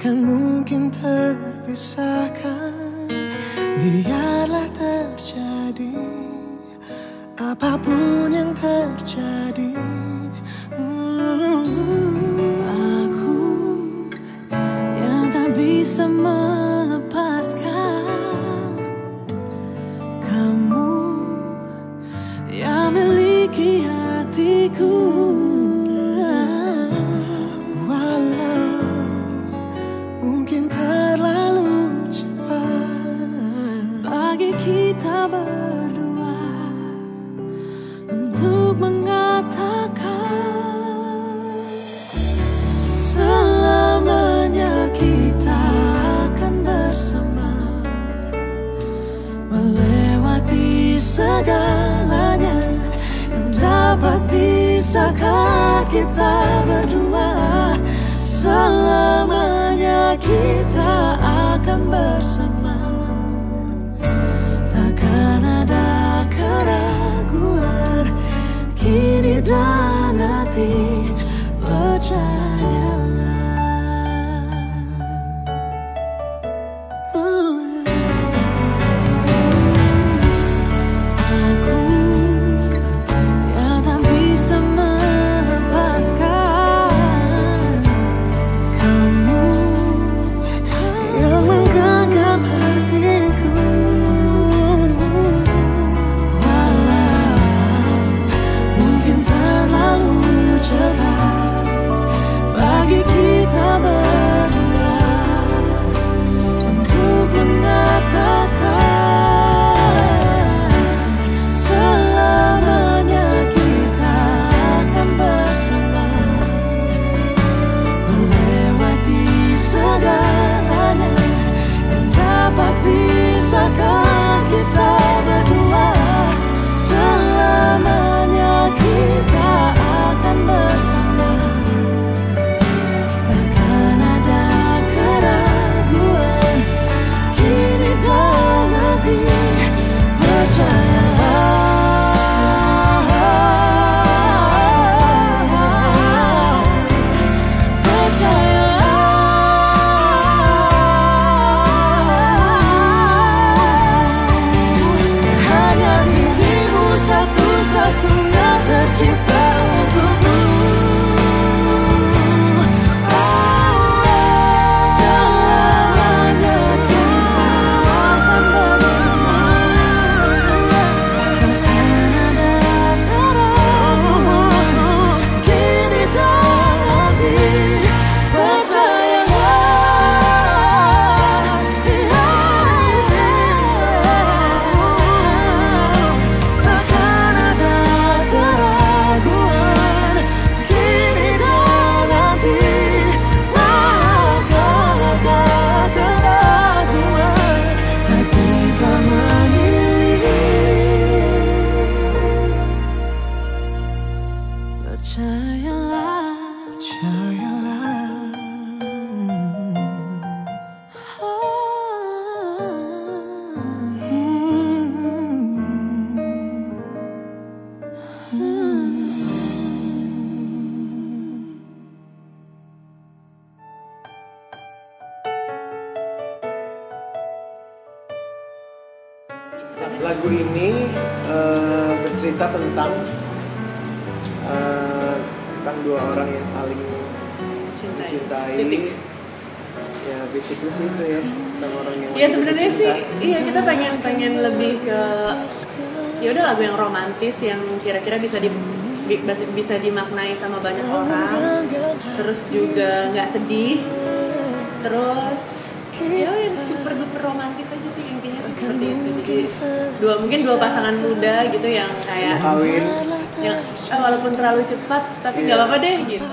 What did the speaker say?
takkan mungkin terpisahkan Biarlah terjadi Apa pun yang terjadi. Aku yang tak bisa pisahkan kita berdua Selamanya kita akan bersama. Takkan ada keraguan Kini dan nanti percayalah Lagu ini eh, bercerita tentang eh, tentang dua orang yang saling mencintai. Ya basically sih itu ya tentang orang yang Iya lagi sebenarnya sih, iya kita pengen pengen lebih ke ya udah lagu yang romantis yang kira-kira bisa di bi- bisa, dimaknai sama banyak orang, terus juga nggak sedih, terus ya yang super duper romantis aja sih seperti itu. Jadi dua mungkin dua pasangan muda gitu yang kayak Kawin yang eh, walaupun terlalu cepat tapi nggak apa-apa deh gitu.